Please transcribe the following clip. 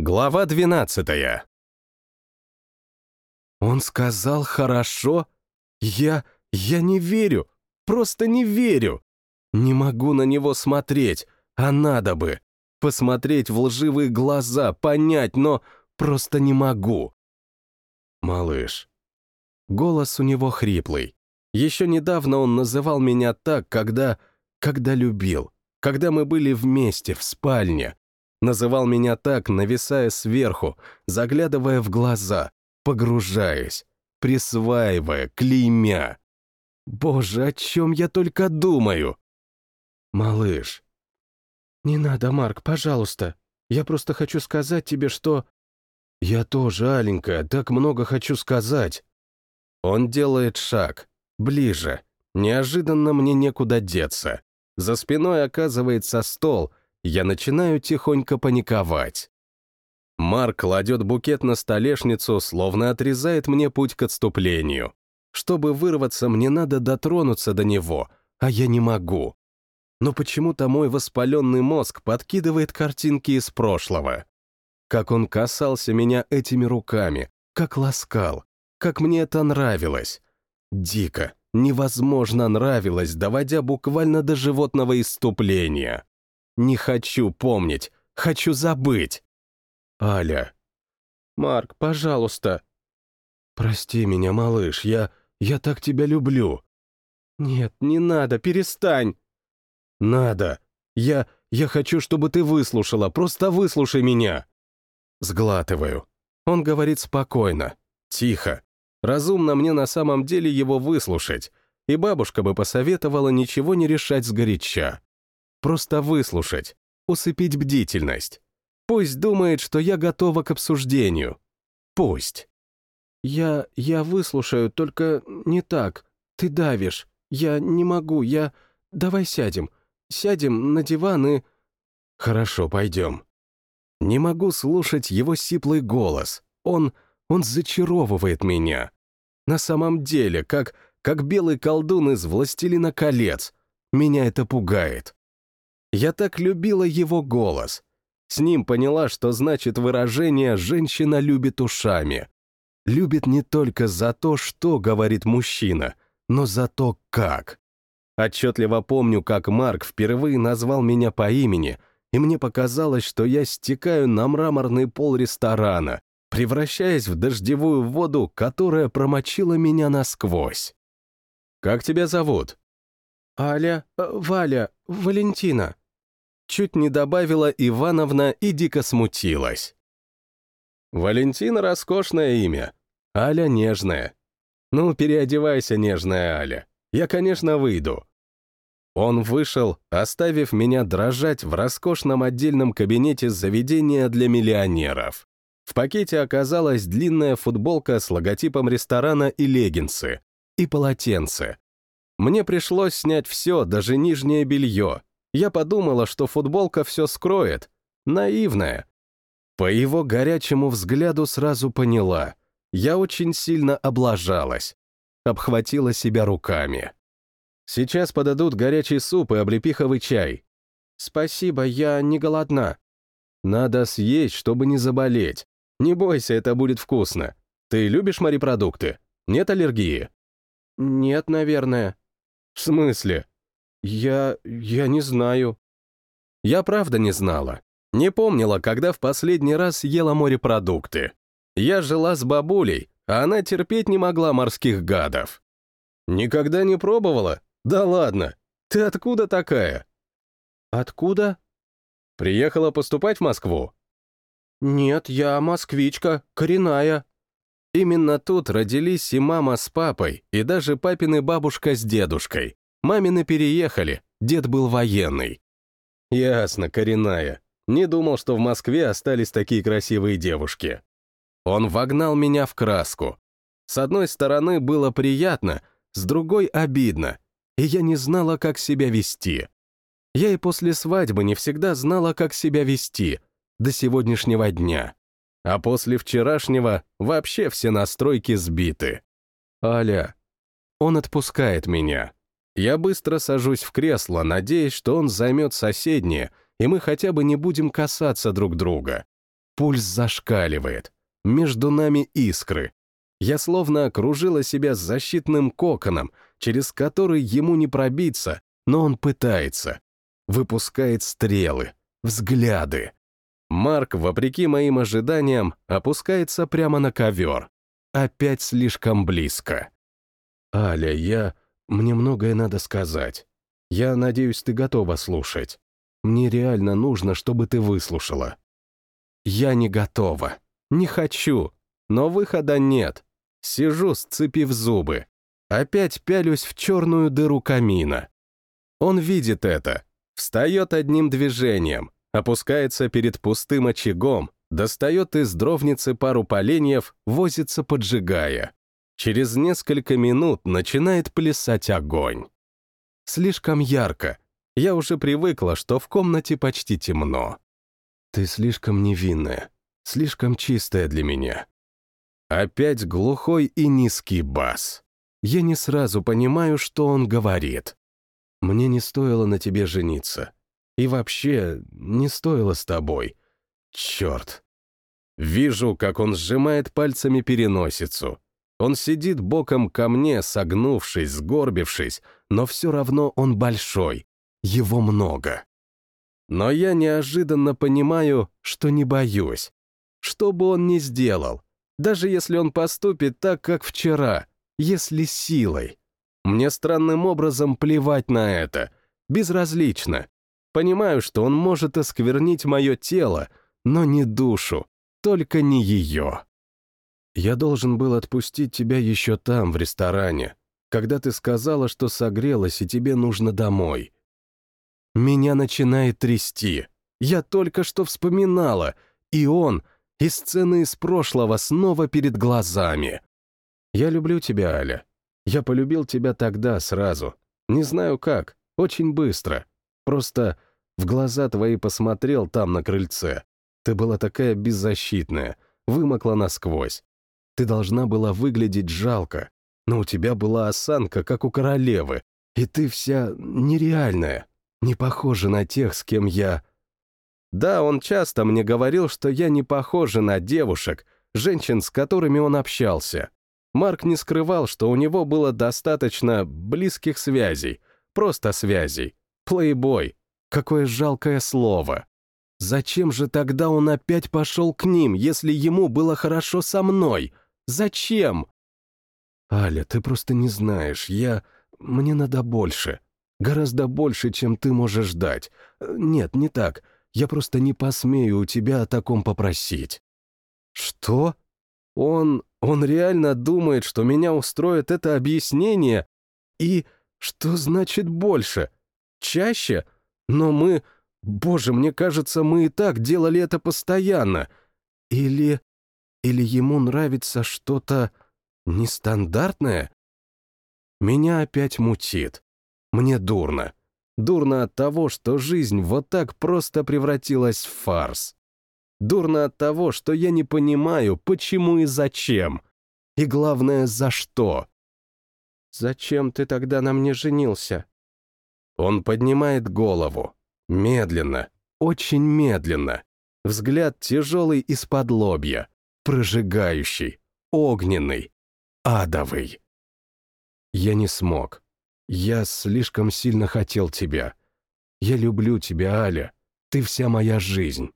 Глава двенадцатая. Он сказал «хорошо»? Я... я не верю. Просто не верю. Не могу на него смотреть, а надо бы. Посмотреть в лживые глаза, понять, но просто не могу. Малыш. Голос у него хриплый. Еще недавно он называл меня так, когда... когда любил. Когда мы были вместе, в спальне. Называл меня так, нависая сверху, заглядывая в глаза, погружаясь, присваивая, клеймя. Боже, о чем я только думаю? Малыш. Не надо, Марк, пожалуйста. Я просто хочу сказать тебе, что... Я тоже, Аленька, так много хочу сказать. Он делает шаг, ближе. Неожиданно мне некуда деться. За спиной оказывается стол, я начинаю тихонько паниковать. Марк кладет букет на столешницу, словно отрезает мне путь к отступлению. Чтобы вырваться, мне надо дотронуться до него, а я не могу. Но почему-то мой воспаленный мозг подкидывает картинки из прошлого. Как он касался меня этими руками, как ласкал, как мне это нравилось. Дико, невозможно нравилось, доводя буквально до животного иступления. Не хочу помнить, хочу забыть. Аля. Марк, пожалуйста. Прости меня, малыш, я... я так тебя люблю. Нет, не надо, перестань. Надо. Я... я хочу, чтобы ты выслушала, просто выслушай меня. Сглатываю. Он говорит спокойно, тихо. Разумно мне на самом деле его выслушать, и бабушка бы посоветовала ничего не решать сгоряча. Просто выслушать, усыпить бдительность. Пусть думает, что я готова к обсуждению. Пусть. Я... я выслушаю, только не так. Ты давишь. Я не могу, я... Давай сядем. Сядем на диван и... Хорошо, пойдем. Не могу слушать его сиплый голос. Он... он зачаровывает меня. На самом деле, как... как белый колдун из «Властелина колец». Меня это пугает. Я так любила его голос. С ним поняла, что значит выражение «женщина любит ушами». Любит не только за то, что говорит мужчина, но за то, как. Отчетливо помню, как Марк впервые назвал меня по имени, и мне показалось, что я стекаю на мраморный пол ресторана, превращаясь в дождевую воду, которая промочила меня насквозь. «Как тебя зовут?» «Аля, э, Валя, Валентина», чуть не добавила Ивановна и дико смутилась. Валентина — роскошное имя, Аля — нежная. Ну, переодевайся, нежная Аля. Я, конечно, выйду. Он вышел, оставив меня дрожать в роскошном отдельном кабинете заведения для миллионеров. В пакете оказалась длинная футболка с логотипом ресторана и леггинсы, и полотенце. Мне пришлось снять все, даже нижнее белье, я подумала, что футболка все скроет. Наивная. По его горячему взгляду сразу поняла. Я очень сильно облажалась. Обхватила себя руками. Сейчас подадут горячий суп и облепиховый чай. Спасибо, я не голодна. Надо съесть, чтобы не заболеть. Не бойся, это будет вкусно. Ты любишь морепродукты? Нет аллергии? Нет, наверное. В смысле? «Я... я не знаю». Я правда не знала. Не помнила, когда в последний раз ела морепродукты. Я жила с бабулей, а она терпеть не могла морских гадов. Никогда не пробовала? Да ладно. Ты откуда такая? Откуда? Приехала поступать в Москву? Нет, я москвичка, коренная. Именно тут родились и мама с папой, и даже папины бабушка с дедушкой. Мамины переехали, дед был военный. Ясно, коренная. Не думал, что в Москве остались такие красивые девушки. Он вогнал меня в краску. С одной стороны, было приятно, с другой — обидно, и я не знала, как себя вести. Я и после свадьбы не всегда знала, как себя вести, до сегодняшнего дня. А после вчерашнего вообще все настройки сбиты. Аля, он отпускает меня. Я быстро сажусь в кресло, надеясь, что он займет соседнее, и мы хотя бы не будем касаться друг друга. Пульс зашкаливает. Между нами искры. Я словно окружила себя защитным коконом, через который ему не пробиться, но он пытается. Выпускает стрелы, взгляды. Марк, вопреки моим ожиданиям, опускается прямо на ковер. Опять слишком близко. «Аля, я... Мне многое надо сказать. Я надеюсь, ты готова слушать. Мне реально нужно, чтобы ты выслушала». «Я не готова. Не хочу. Но выхода нет. Сижу, сцепив зубы. Опять пялюсь в черную дыру камина. Он видит это. Встает одним движением, опускается перед пустым очагом, достает из дровницы пару поленьев, возится, поджигая. Через несколько минут начинает плясать огонь. Слишком ярко. Я уже привыкла, что в комнате почти темно. Ты слишком невинная, слишком чистая для меня. Опять глухой и низкий бас. Я не сразу понимаю, что он говорит. Мне не стоило на тебе жениться. И вообще, не стоило с тобой. Черт. Вижу, как он сжимает пальцами переносицу. Он сидит боком ко мне, согнувшись, сгорбившись, но все равно он большой. Его много. Но я неожиданно понимаю, что не боюсь. Что бы он ни сделал, даже если он поступит так, как вчера, если силой. Мне странным образом плевать на это, безразлично. Понимаю, что он может осквернить мое тело, но не душу, только не ее. Я должен был отпустить тебя еще там, в ресторане, когда ты сказала, что согрелась и тебе нужно домой. Меня начинает трясти. Я только что вспоминала, и он, и сцены из прошлого снова перед глазами. Я люблю тебя, Аля. Я полюбил тебя тогда сразу. Не знаю как, очень быстро. Просто в глаза твои посмотрел там на крыльце. Ты была такая беззащитная, вымокла насквозь. Ты должна была выглядеть жалко, но у тебя была осанка, как у королевы, и ты вся нереальная, не похожа на тех, с кем я... Да, он часто мне говорил, что я не похожа на девушек, женщин, с которыми он общался. Марк не скрывал, что у него было достаточно близких связей, просто связей. Плейбой, Какое жалкое слово. Зачем же тогда он опять пошел к ним, если ему было хорошо со мной? Зачем? Аля, ты просто не знаешь. Я... Мне надо больше. Гораздо больше, чем ты можешь дать. Нет, не так. Я просто не посмею у тебя о таком попросить. Что? Он... Он реально думает, что меня устроит это объяснение? И что значит больше? Чаще? Но мы... Боже, мне кажется, мы и так делали это постоянно. Или... Или ему нравится что-то нестандартное? Меня опять мутит. Мне дурно. Дурно от того, что жизнь вот так просто превратилась в фарс. Дурно от того, что я не понимаю, почему и зачем. И главное, за что. «Зачем ты тогда на мне женился?» Он поднимает голову. Медленно, очень медленно. Взгляд тяжелый из-под лобья, прожигающий, огненный, адовый. Я не смог. Я слишком сильно хотел тебя. Я люблю тебя, Аля. Ты вся моя жизнь.